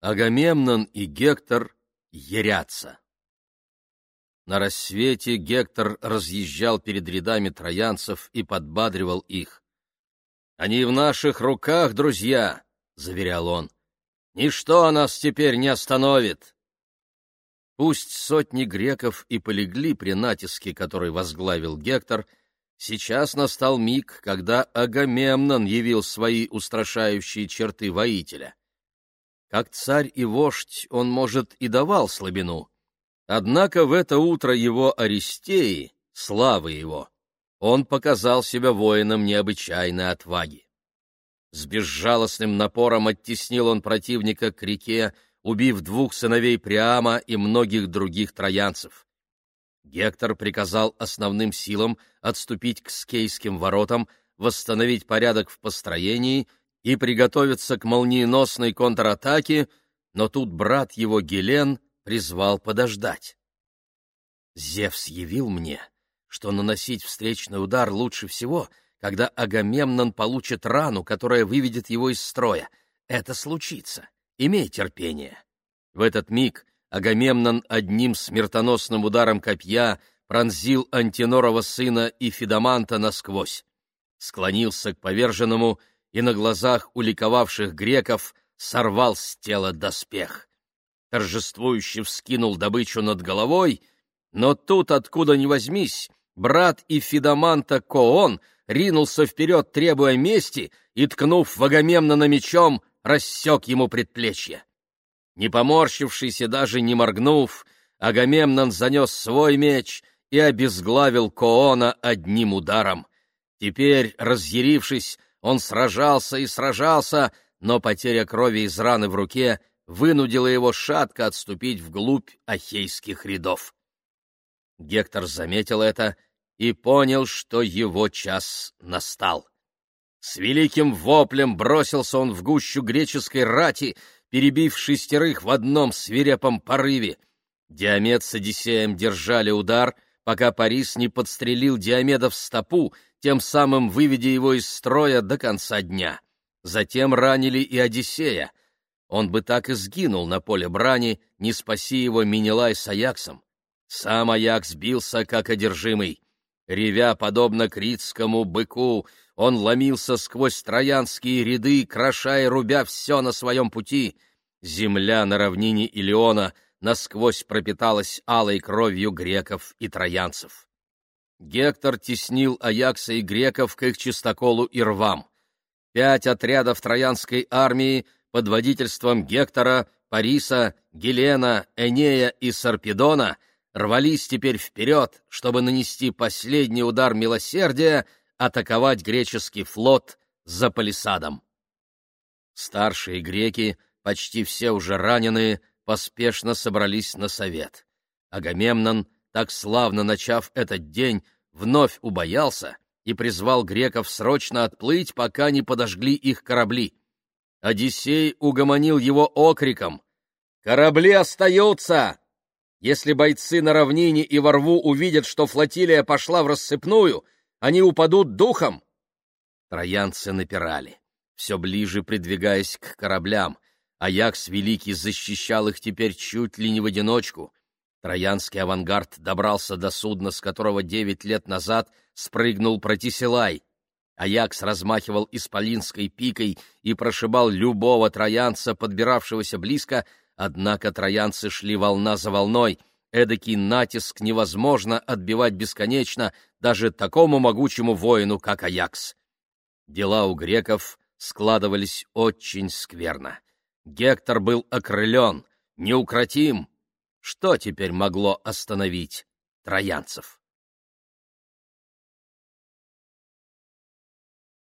Агамемнон и Гектор ерятся. На рассвете Гектор разъезжал перед рядами троянцев и подбадривал их. «Они в наших руках, друзья!» — заверял он. «Ничто нас теперь не остановит!» Пусть сотни греков и полегли при натиске, который возглавил Гектор, сейчас настал миг, когда Агамемнон явил свои устрашающие черты воителя. Как царь и вождь он, может, и давал слабину. Однако в это утро его Аристеи, славы его, он показал себя воином необычайной отваги. С безжалостным напором оттеснил он противника к реке, убив двух сыновей Приама и многих других троянцев. Гектор приказал основным силам отступить к скейским воротам, восстановить порядок в построении и приготовиться к молниеносной контратаке, но тут брат его Гелен призвал подождать. Зевс явил мне, что наносить встречный удар лучше всего, когда Агамемнон получит рану, которая выведет его из строя. Это случится. Имей терпение. В этот миг Агамемнон одним смертоносным ударом копья пронзил Антинорова сына и Фидаманта насквозь. Склонился к поверженному и на глазах у ликовавших греков сорвал с тела доспех. Торжествующе вскинул добычу над головой, но тут, откуда ни возьмись, брат и Фидаманта Коон ринулся вперед, требуя мести, и, ткнув в Агамемнона мечом, рассек ему предплечье. Не поморщившись и даже не моргнув, Агамемнон занес свой меч и обезглавил Коона одним ударом. Теперь, разъярившись, он сражался и сражался, но потеря крови из раны в руке вынудила его шатко отступить вглубь ахейских рядов. Гектор заметил это и понял, что его час настал. С великим воплем бросился он в гущу греческой рати, перебив шестерых в одном свирепом порыве. Диамед с Одиссеем держали удар, пока Парис не подстрелил Диомеда в стопу, тем самым выведя его из строя до конца дня. Затем ранили и Одиссея. Он бы так и сгинул на поле брани, не спаси его Минилай с Аяксом. Сам Аякс бился, как одержимый. Ревя, подобно критскому быку, он ломился сквозь троянские ряды, кроша и рубя все на своем пути. Земля на равнине Илеона насквозь пропиталась алой кровью греков и троянцев. Гектор теснил Аякса и греков к их чистоколу и рвам. Пять отрядов троянской армии под водительством Гектора, Париса, Гелена, Энея и Сарпедона — рвались теперь вперед, чтобы нанести последний удар милосердия, атаковать греческий флот за палисадом. Старшие греки, почти все уже раненые, поспешно собрались на совет. Агамемнон, так славно начав этот день, вновь убоялся и призвал греков срочно отплыть, пока не подожгли их корабли. Одиссей угомонил его окриком «Корабли остаются! Если бойцы на равнине и во рву увидят, что флотилия пошла в рассыпную, они упадут духом. Троянцы напирали, все ближе придвигаясь к кораблям. Аякс Великий защищал их теперь чуть ли не в одиночку. Троянский авангард добрался до судна, с которого девять лет назад спрыгнул Протисилай. Аякс размахивал исполинской пикой и прошибал любого троянца, подбиравшегося близко, Однако троянцы шли волна за волной, эдакий натиск невозможно отбивать бесконечно даже такому могучему воину, как Аякс. Дела у греков складывались очень скверно. Гектор был окрылен, неукротим. Что теперь могло остановить троянцев?